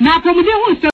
na apɔmuden ho nsɛm